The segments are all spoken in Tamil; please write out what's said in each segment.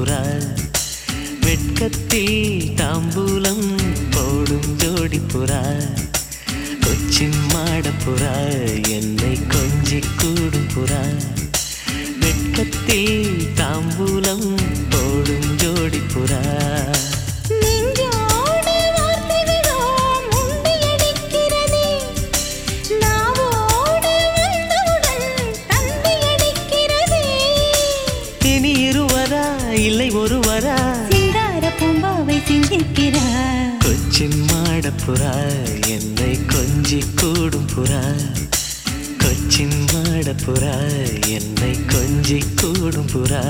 ஜோடிப்புறாள் வெட்கத்தில் தாம்பூலம் போடும் ஜோடிப்புறாள் கொச்சின் மாடப்புறாள் என்னை கொஞ்சி கூடும் புறாள் வெட்கத்தில் தாம்பூலம் மாடப்புறா என்னை கொஞ்சி கூடும் புறா கொச்சின் மாடப்புறா என்னை கொஞ்சி கூடும் புறா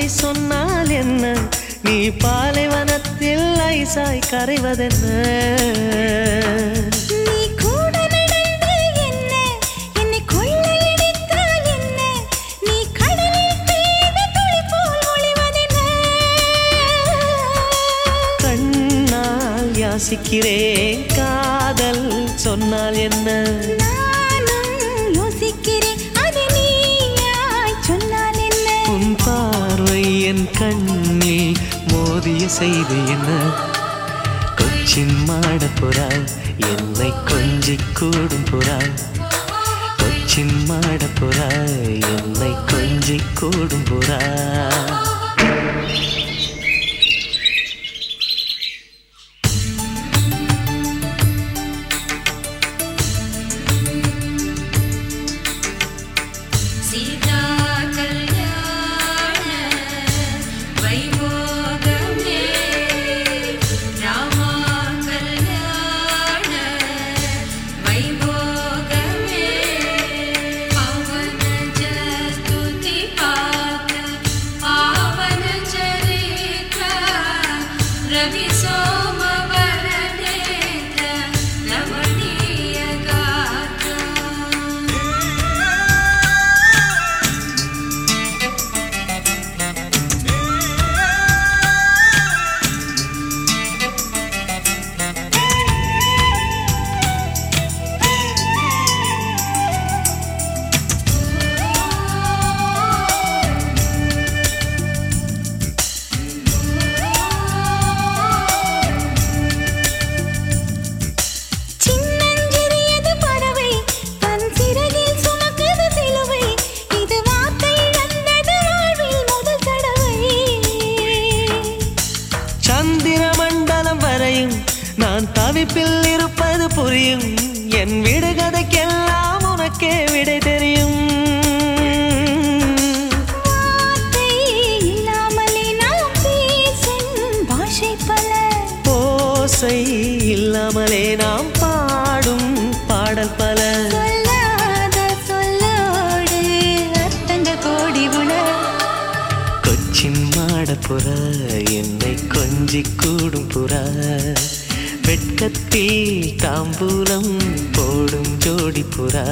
வார்த்தை சொன்னால் என்ன? நீ பாலைவனத்தில் ஐசாய் கரைவதென்ன? யாசிக்கிறேன் காதல் சொன்னால் என்ன? கண்ணில் மோதிய செய்தி என்ன? கொச்சின் மாட மாடப்புறா என்னை கொஞ்சி கூடும் புறா கொச்சின் மாட மாடப்புறா என்னை கொஞ்சி கூடும் புறா நான் தவிப்பில் இருப்பது புரியும். என் விடுகதைக்கெல்லாம் உனக்கே விடை தெரியும். ஓசை இல்லாமலே நாம் பாடும் பாடல் பல. கொச்சின் மாடப்புறா என்னை கொஞ்சி கூடும் புறா. வெட்கத்தில் தாம்பூலம் போடும் ஜோடி புறா